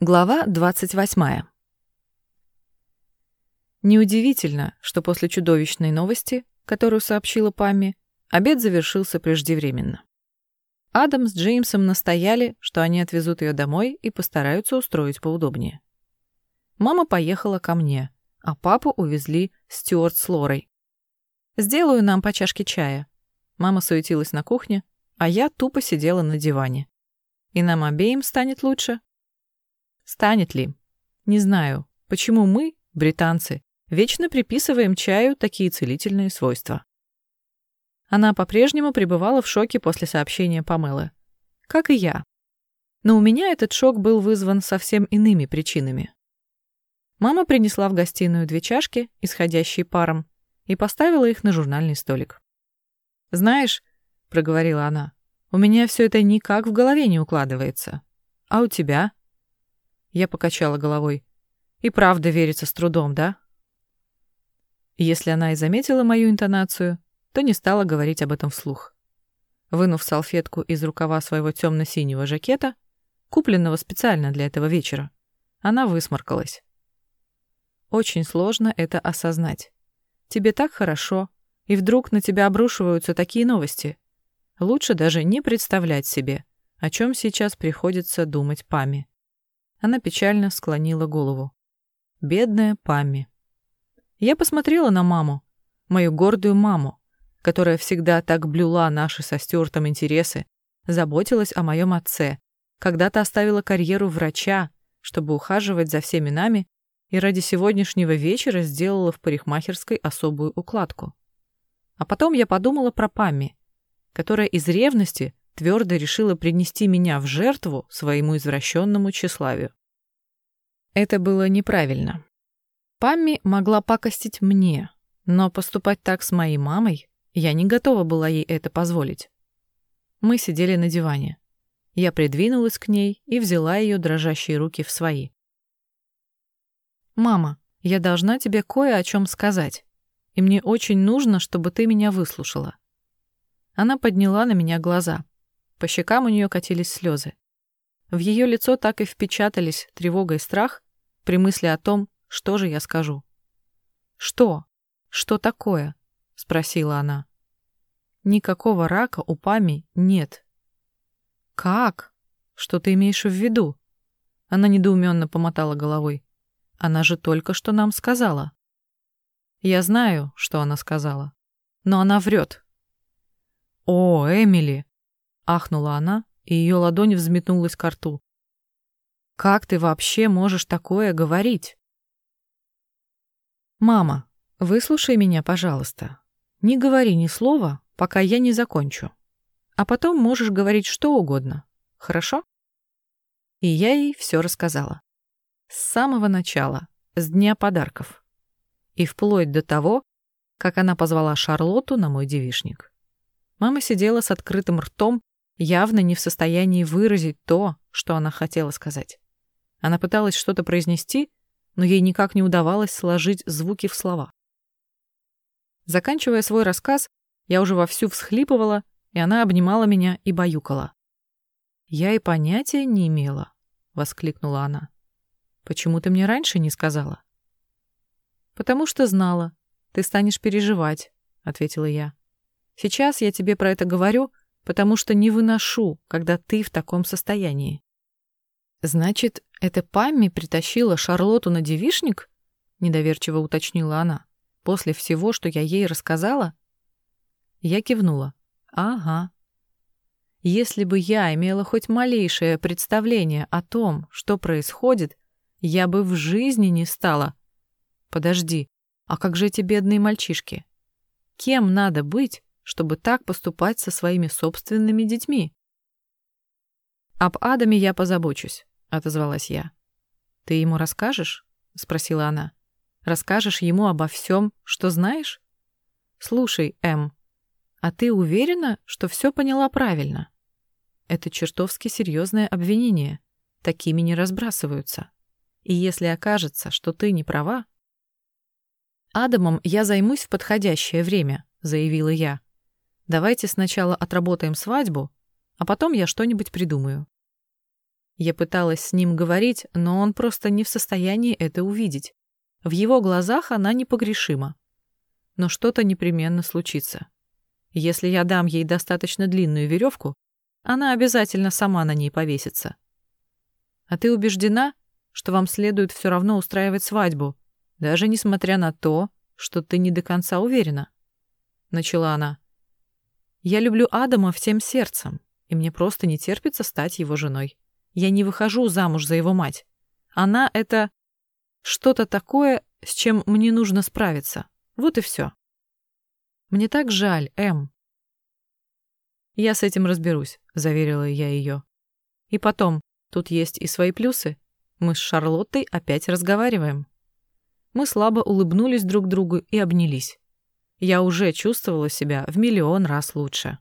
Глава 28. Неудивительно, что после чудовищной новости, которую сообщила Памми, обед завершился преждевременно. Адам с Джеймсом настояли, что они отвезут ее домой и постараются устроить поудобнее. Мама поехала ко мне, а папу увезли Стюарт с Лорой. «Сделаю нам по чашке чая». Мама суетилась на кухне, а я тупо сидела на диване. «И нам обеим станет лучше?» Станет ли? Не знаю, почему мы, британцы, вечно приписываем чаю такие целительные свойства. Она по-прежнему пребывала в шоке после сообщения Памелы. Как и я. Но у меня этот шок был вызван совсем иными причинами. Мама принесла в гостиную две чашки, исходящие паром, и поставила их на журнальный столик. «Знаешь», — проговорила она, — «у меня все это никак в голове не укладывается. А у тебя?» Я покачала головой. И правда верится с трудом, да? Если она и заметила мою интонацию, то не стала говорить об этом вслух. Вынув салфетку из рукава своего темно-синего жакета, купленного специально для этого вечера, она высморкалась. Очень сложно это осознать. Тебе так хорошо, и вдруг на тебя обрушиваются такие новости. Лучше даже не представлять себе, о чем сейчас приходится думать Паме. Она печально склонила голову. Бедная Памми. Я посмотрела на маму, мою гордую маму, которая всегда так блюла наши со Стюартом интересы, заботилась о моем отце, когда-то оставила карьеру врача, чтобы ухаживать за всеми нами, и ради сегодняшнего вечера сделала в парикмахерской особую укладку. А потом я подумала про Памми, которая из ревности твердо решила принести меня в жертву своему извращенному тщеславию. Это было неправильно. Памми могла пакостить мне, но поступать так с моей мамой я не готова была ей это позволить. Мы сидели на диване. Я придвинулась к ней и взяла ее дрожащие руки в свои. «Мама, я должна тебе кое о чем сказать, и мне очень нужно, чтобы ты меня выслушала». Она подняла на меня глаза — по щекам у нее катились слезы. В ее лицо так и впечатались тревога и страх при мысли о том, что же я скажу. «Что? Что такое?» — спросила она. «Никакого рака у Пами нет». «Как? Что ты имеешь в виду?» Она недоуменно помотала головой. «Она же только что нам сказала». «Я знаю, что она сказала. Но она врет». «О, Эмили!» Ахнула она, и ее ладонь взметнулась к рту. «Как ты вообще можешь такое говорить?» «Мама, выслушай меня, пожалуйста. Не говори ни слова, пока я не закончу. А потом можешь говорить что угодно. Хорошо?» И я ей все рассказала. С самого начала, с дня подарков. И вплоть до того, как она позвала Шарлотту на мой девишник. Мама сидела с открытым ртом явно не в состоянии выразить то, что она хотела сказать. Она пыталась что-то произнести, но ей никак не удавалось сложить звуки в слова. Заканчивая свой рассказ, я уже вовсю всхлипывала, и она обнимала меня и баюкала. «Я и понятия не имела», — воскликнула она. «Почему ты мне раньше не сказала?» «Потому что знала. Ты станешь переживать», — ответила я. «Сейчас я тебе про это говорю, — потому что не выношу, когда ты в таком состоянии. Значит, это Памми притащила Шарлоту на девишник? Недоверчиво уточнила она. После всего, что я ей рассказала? Я кивнула. Ага. Если бы я имела хоть малейшее представление о том, что происходит, я бы в жизни не стала. Подожди, а как же эти бедные мальчишки? Кем надо быть, чтобы так поступать со своими собственными детьми. «Об Адаме я позабочусь», — отозвалась я. «Ты ему расскажешь?» — спросила она. «Расскажешь ему обо всем, что знаешь?» «Слушай, Эм, а ты уверена, что все поняла правильно?» «Это чертовски серьезное обвинение. Такими не разбрасываются. И если окажется, что ты не права...» «Адамом я займусь в подходящее время», — заявила я. Давайте сначала отработаем свадьбу, а потом я что-нибудь придумаю. Я пыталась с ним говорить, но он просто не в состоянии это увидеть. В его глазах она непогрешима. Но что-то непременно случится. Если я дам ей достаточно длинную веревку, она обязательно сама на ней повесится. А ты убеждена, что вам следует все равно устраивать свадьбу, даже несмотря на то, что ты не до конца уверена? Начала она. Я люблю Адама всем сердцем, и мне просто не терпится стать его женой. Я не выхожу замуж за его мать. Она — это что-то такое, с чем мне нужно справиться. Вот и все. Мне так жаль, Эм. Я с этим разберусь, заверила я ее. И потом, тут есть и свои плюсы. Мы с Шарлоттой опять разговариваем. Мы слабо улыбнулись друг другу и обнялись. Я уже чувствовала себя в миллион раз лучше.